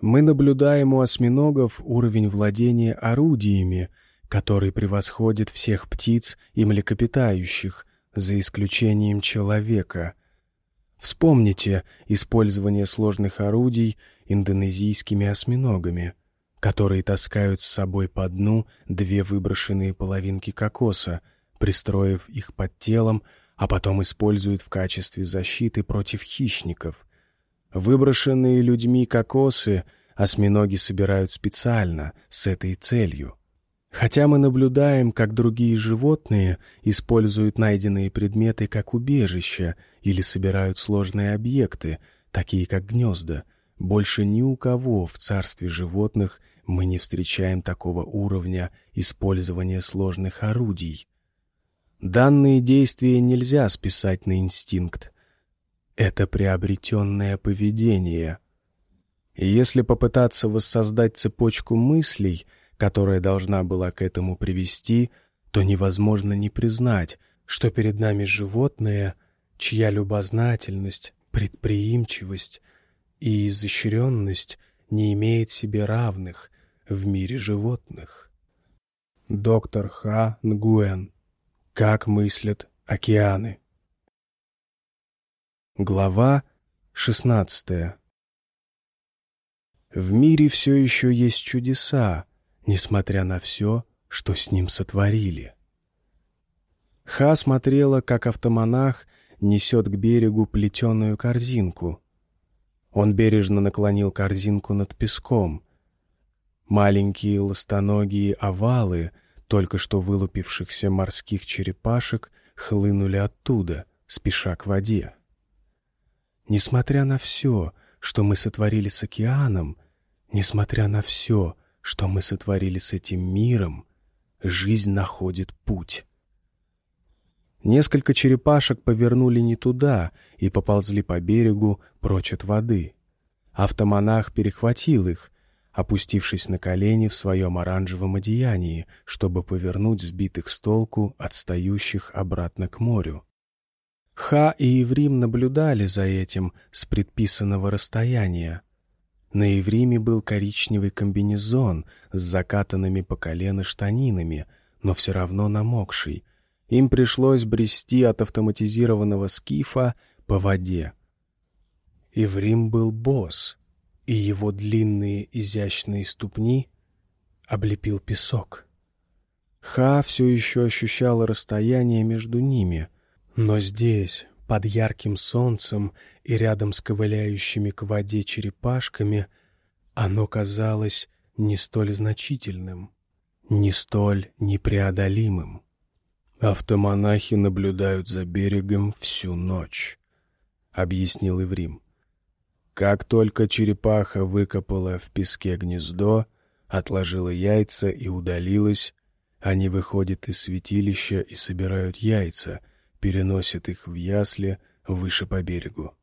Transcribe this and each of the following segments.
Мы наблюдаем у осьминогов уровень владения орудиями, который превосходит всех птиц и млекопитающих, за исключением человека. Вспомните использование сложных орудий индонезийскими осьминогами, которые таскают с собой по дну две выброшенные половинки кокоса, пристроив их под телом, а потом используют в качестве защиты против хищников. Выброшенные людьми кокосы осьминоги собирают специально, с этой целью. Хотя мы наблюдаем, как другие животные используют найденные предметы как убежище или собирают сложные объекты, такие как гнезда, больше ни у кого в царстве животных мы не встречаем такого уровня использования сложных орудий. Данные действия нельзя списать на инстинкт. Это приобретенное поведение. И если попытаться воссоздать цепочку мыслей, которая должна была к этому привести, то невозможно не признать, что перед нами животное, чья любознательность, предприимчивость и изощренность не имеет себе равных в мире животных. Доктор Ха Нгуэн. Как мыслят океаны. Глава шестнадцатая. В мире все еще есть чудеса, несмотря на все, что с ним сотворили. Ха смотрела, как автомонах несет к берегу плетеную корзинку. Он бережно наклонил корзинку над песком. Маленькие ластоногие овалы только что вылупившихся морских черепашек хлынули оттуда, спеша к воде. Несмотря на все, что мы сотворили с океаном, несмотря на все, что мы сотворили с этим миром, жизнь находит путь. Несколько черепашек повернули не туда и поползли по берегу прочь от воды. Автомонах перехватил их, опустившись на колени в своем оранжевом одеянии, чтобы повернуть сбитых с толку отстающих обратно к морю. Ха и Еврим наблюдали за этим с предписанного расстояния. На Евриме был коричневый комбинезон с закатанными по колено штанинами, но все равно намокший. Им пришлось брести от автоматизированного скифа по воде. Иврим был босс, и его длинные изящные ступни облепил песок. Ха все еще ощущала расстояние между ними, но здесь, под ярким солнцем и рядом с ковыляющими к воде черепашками, оно казалось не столь значительным, не столь непреодолимым. «Автомонахи наблюдают за берегом всю ночь», — объяснил Иврим. Как только черепаха выкопала в песке гнездо, отложила яйца и удалилась, они выходят из святилища и собирают яйца, переносят их в ясли выше по берегу.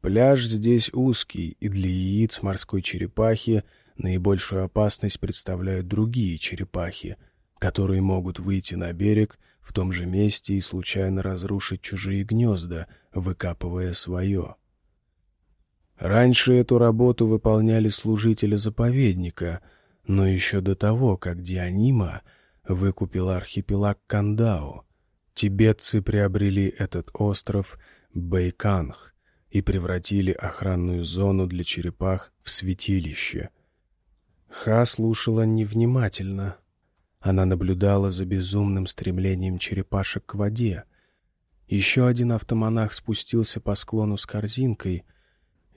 Пляж здесь узкий, и для яиц морской черепахи наибольшую опасность представляют другие черепахи, которые могут выйти на берег в том же месте и случайно разрушить чужие гнезда, выкапывая свое. Раньше эту работу выполняли служители заповедника, но еще до того, как Дианима выкупила архипелаг Кандау, тибетцы приобрели этот остров Бэйканг и превратили охранную зону для черепах в святилище. Ха слушала невнимательно. Она наблюдала за безумным стремлением черепашек к воде. Еще один автомонах спустился по склону с корзинкой —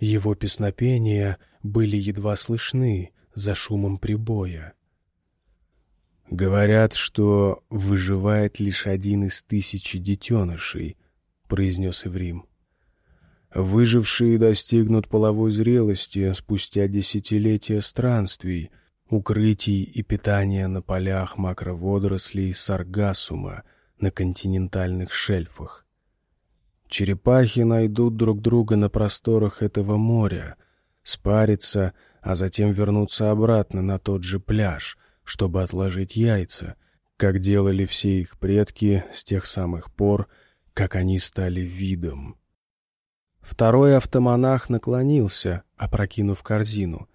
его песнопения были едва слышны за шумом прибоя. «Говорят, что выживает лишь один из тысячи детенышей», — произнес Эврим. «Выжившие достигнут половой зрелости спустя десятилетия странствий, укрытий и питания на полях макроводорослей саргассума на континентальных шельфах. Черепахи найдут друг друга на просторах этого моря, спарятся, а затем вернутся обратно на тот же пляж, чтобы отложить яйца, как делали все их предки с тех самых пор, как они стали видом. Второй автомонах наклонился, опрокинув корзину.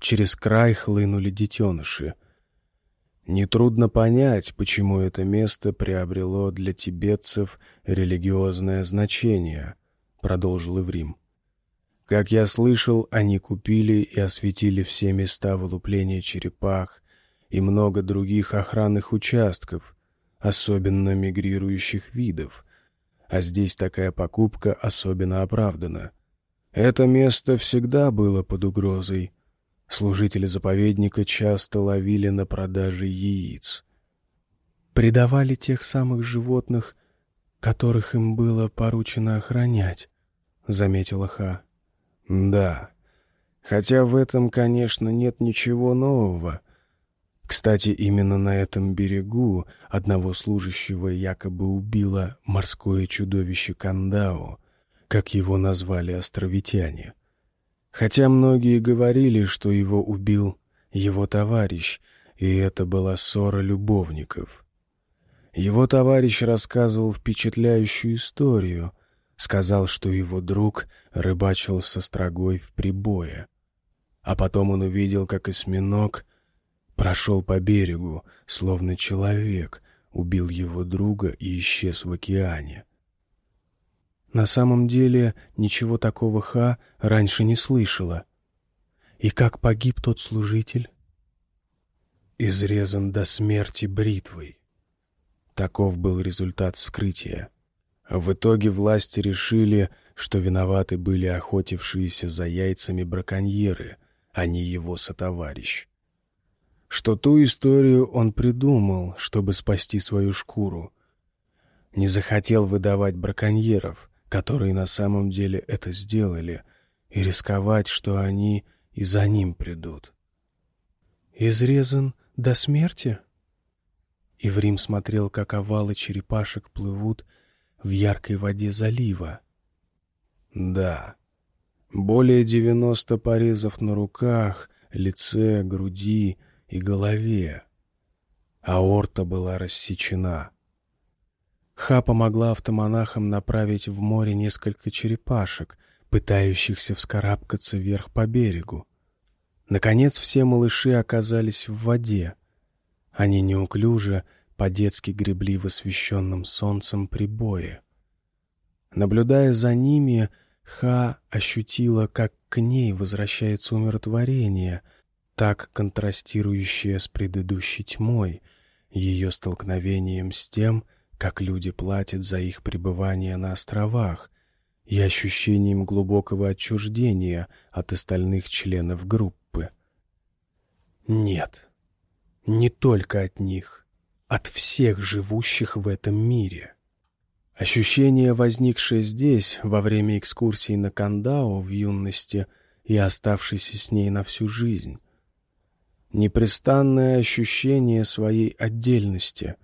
Через край хлынули детеныши. Нетрудно понять, почему это место приобрело для тибетцев религиозное значение, продолжил Иврим. Как я слышал, они купили и осветили все места вылупления черепах и много других охранных участков, особенно мигрирующих видов, а здесь такая покупка особенно оправдана. Это место всегда было под угрозой, Служители заповедника часто ловили на продаже яиц. Предавали тех самых животных, которых им было поручено охранять, — заметила Ха. Да, хотя в этом, конечно, нет ничего нового. Кстати, именно на этом берегу одного служащего якобы убило морское чудовище Кандао, как его назвали островитяне — Хотя многие говорили, что его убил его товарищ, и это была ссора любовников. Его товарищ рассказывал впечатляющую историю, сказал, что его друг рыбачил со строгой в прибое. А потом он увидел, как осьминог прошел по берегу, словно человек, убил его друга и исчез в океане. На самом деле ничего такого Ха раньше не слышала. И как погиб тот служитель? Изрезан до смерти бритвой. Таков был результат вскрытия. В итоге власти решили, что виноваты были охотившиеся за яйцами браконьеры, а не его сотоварищ. Что ту историю он придумал, чтобы спасти свою шкуру. Не захотел выдавать браконьеров, которые на самом деле это сделали, и рисковать, что они и за ним придут. «Изрезан до смерти?» Иврим смотрел, как овалы черепашек плывут в яркой воде залива. «Да, более девяносто порезов на руках, лице, груди и голове. Аорта была рассечена. Ха помогла автомонахам направить в море несколько черепашек, пытающихся вскарабкаться вверх по берегу. Наконец все малыши оказались в воде. Они неуклюже, по-детски гребли в освещенном солнцем прибое. Наблюдая за ними, Ха ощутила, как к ней возвращается умиротворение, так контрастирующее с предыдущей тьмой, ее столкновением с тем, как люди платят за их пребывание на островах, и ощущением глубокого отчуждения от остальных членов группы. Нет, не только от них, от всех живущих в этом мире. Ощущение, возникшее здесь во время экскурсии на Кандао в юности и оставшееся с ней на всю жизнь. Непрестанное ощущение своей отдельности,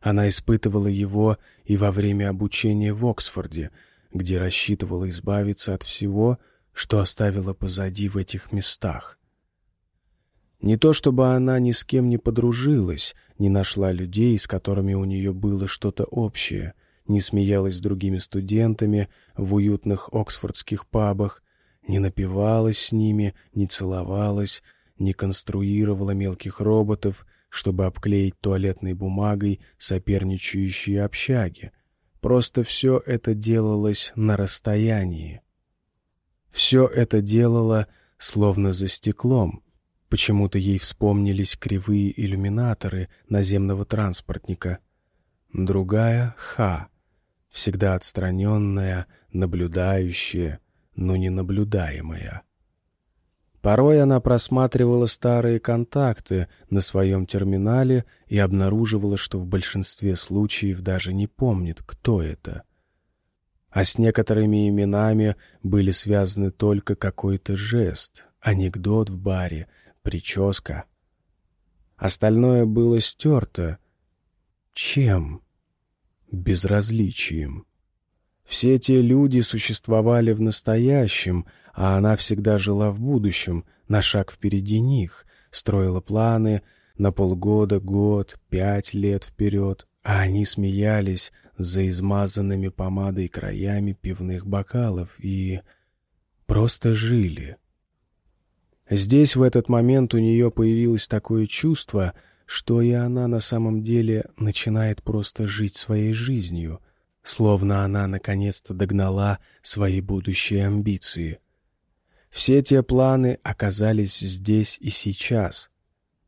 она испытывала его и во время обучения в Оксфорде, где рассчитывала избавиться от всего, что оставила позади в этих местах. Не то чтобы она ни с кем не подружилась, не нашла людей, с которыми у нее было что-то общее, не смеялась с другими студентами в уютных оксфордских пабах, не напивалась с ними, не целовалась, не конструировала мелких роботов, чтобы обклеить туалетной бумагой соперничающие общаги. Просто все это делалось на расстоянии. Все это делало словно за стеклом. Почему-то ей вспомнились кривые иллюминаторы наземного транспортника. Другая — Ха, всегда отстраненная, наблюдающая, но не наблюдаемая. Порой она просматривала старые контакты на своем терминале и обнаруживала, что в большинстве случаев даже не помнит, кто это. А с некоторыми именами были связаны только какой-то жест, анекдот в баре, прическа. Остальное было стерто. Чем? Безразличием. Все те люди существовали в настоящем, а она всегда жила в будущем, на шаг впереди них, строила планы на полгода, год, пять лет вперед, а они смеялись за измазанными помадой краями пивных бокалов и просто жили. Здесь в этот момент у нее появилось такое чувство, что и она на самом деле начинает просто жить своей жизнью, словно она наконец-то догнала свои будущие амбиции. Все те планы оказались здесь и сейчас.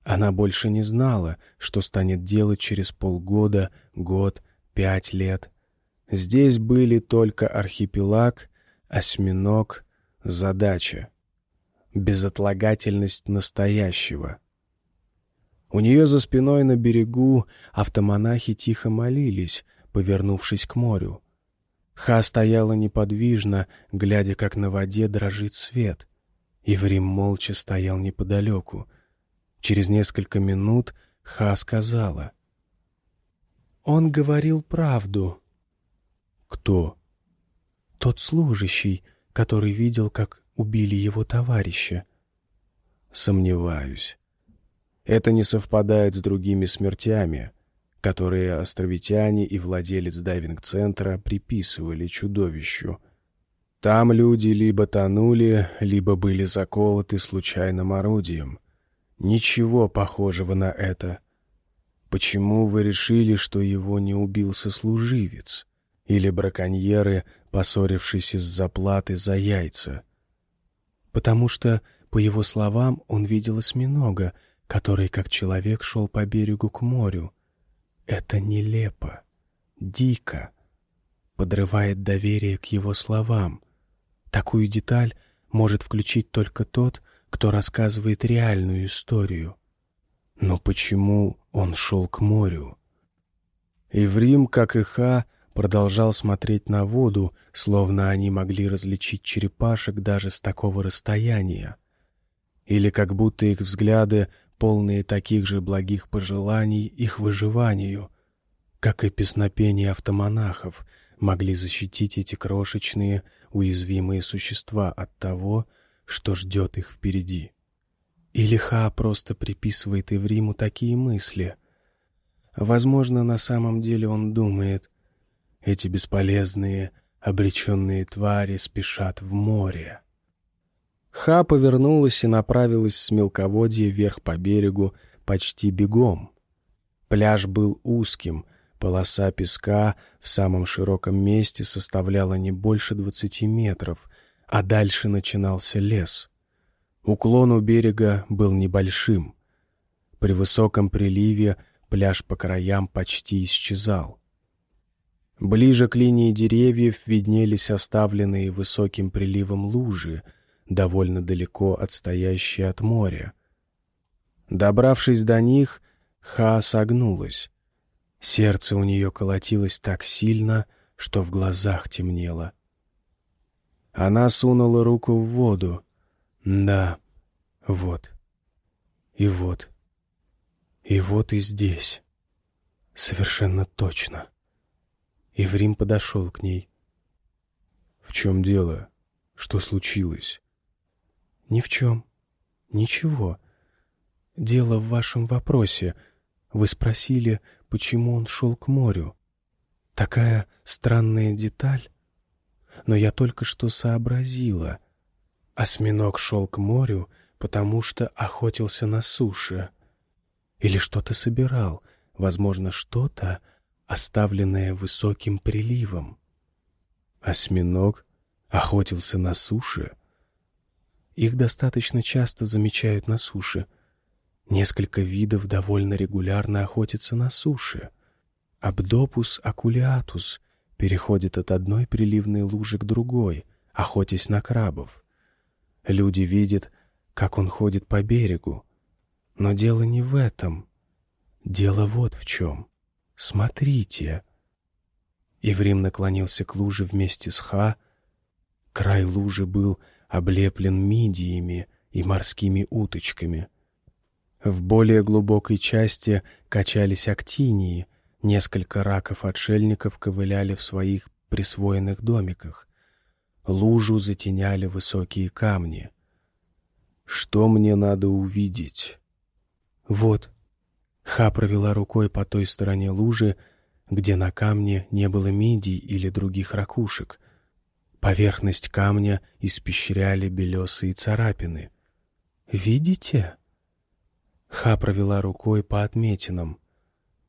Она больше не знала, что станет делать через полгода, год, пять лет. Здесь были только архипелаг, осьминог, задача безотлагательность настоящего. У нее за спиной на берегу автомонахи тихо молились, повернувшись к морю. Ха стояла неподвижно, глядя, как на воде дрожит свет. Иврим молча стоял неподалеку. Через несколько минут Ха сказала. «Он говорил правду». «Кто?» «Тот служащий, который видел, как убили его товарища. Сомневаюсь. Это не совпадает с другими смертями, которые островитяне и владелец дайвинг-центра приписывали чудовищу. Там люди либо тонули, либо были заколоты случайным орудием. Ничего похожего на это. Почему вы решили, что его не убил сослуживец? Или браконьеры, поссорившись из-за платы за яйца? потому что, по его словам, он видел осьминога, который, как человек, шел по берегу к морю. Это нелепо, дико, подрывает доверие к его словам. Такую деталь может включить только тот, кто рассказывает реальную историю. Но почему он шел к морю? И в Рим, как и Ха, продолжал смотреть на воду, словно они могли различить черепашек даже с такого расстояния. Или как будто их взгляды, полные таких же благих пожеланий их выживанию, как и песнопения автомонахов, могли защитить эти крошечные, уязвимые существа от того, что ждет их впереди. Или Ха просто приписывает Ивриму такие мысли. Возможно, на самом деле он думает — эти бесполезные, обреченные твари спешат в море. Ха повернулась и направилась с мелководья вверх по берегу почти бегом. Пляж был узким, полоса песка в самом широком месте составляла не больше двадцати метров, а дальше начинался лес. Уклон у берега был небольшим. При высоком приливе пляж по краям почти исчезал. Ближе к линии деревьев виднелись оставленные высоким приливом лужи, довольно далеко отстоящие от моря. Добравшись до них, Ха согнулась. Сердце у нее колотилось так сильно, что в глазах темнело. Она сунула руку в воду. Да, вот. И вот. И вот и здесь. Совершенно точно. Еврим подошел к ней. «В чем дело? Что случилось?» «Ни в чем. Ничего. Дело в вашем вопросе. Вы спросили, почему он шел к морю. Такая странная деталь. Но я только что сообразила. Осьминог шел к морю, потому что охотился на суше. Или что-то собирал, возможно, что-то, оставленное высоким приливом. Осьминог охотился на суше. Их достаточно часто замечают на суше. Несколько видов довольно регулярно охотятся на суше. Абдопус акулиатус переходит от одной приливной лужи к другой, охотясь на крабов. Люди видят, как он ходит по берегу. Но дело не в этом. Дело вот в чем. Смотрите!» Иврим наклонился к луже вместе с Ха. Край лужи был облеплен мидиями и морскими уточками. В более глубокой части качались актинии, несколько раков-отшельников ковыляли в своих присвоенных домиках. Лужу затеняли высокие камни. «Что мне надо увидеть?» «Вот», Ха провела рукой по той стороне лужи, где на камне не было мидий или других ракушек. Поверхность камня испещряли белесые царапины. Видите?» Ха провела рукой по отметинам.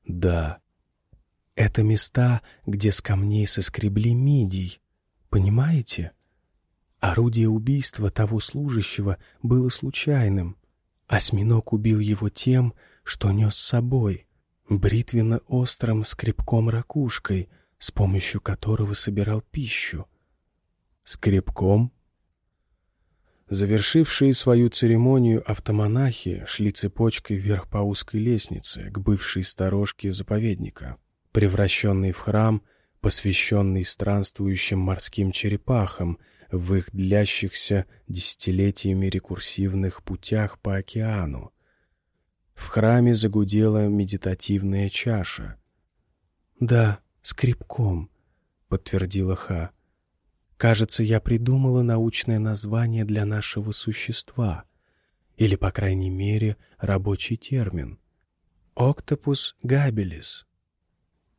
«Да, это места, где с камней соскребли мидий. Понимаете? Орудие убийства того служащего было случайным. Осьминог убил его тем, что нес с собой, бритвенно-острым скребком-ракушкой, с помощью которого собирал пищу. Скребком? Завершившие свою церемонию автомонахи шли цепочкой вверх по узкой лестнице к бывшей сторожке заповедника превращенный в храм, посвященный странствующим морским черепахам в их длящихся десятилетиями рекурсивных путях по океану. В храме загудела медитативная чаша. «Да, скребком», — подтвердила Ха. «Кажется, я придумала научное название для нашего существа, или, по крайней мере, рабочий термин. «Октопус габелис».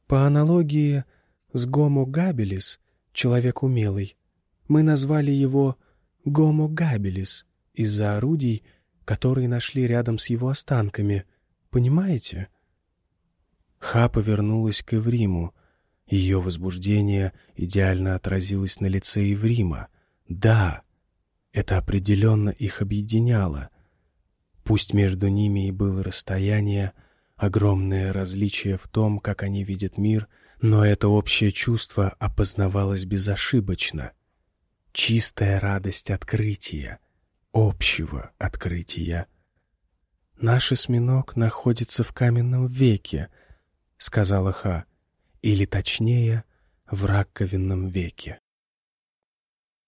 По аналогии с Гомо габелис, человек умелый, мы назвали его Гомо габелис из-за орудий, которые нашли рядом с его останками. Понимаете? Ха повернулась к Эвриму. Ее возбуждение идеально отразилось на лице Еврима. Да, это определенно их объединяло. Пусть между ними и было расстояние, огромное различие в том, как они видят мир, но это общее чувство опознавалось безошибочно. Чистая радость открытия, общего открытия. «Наш осьминог находится в каменном веке», — сказала Ха, или точнее, в раковинном веке.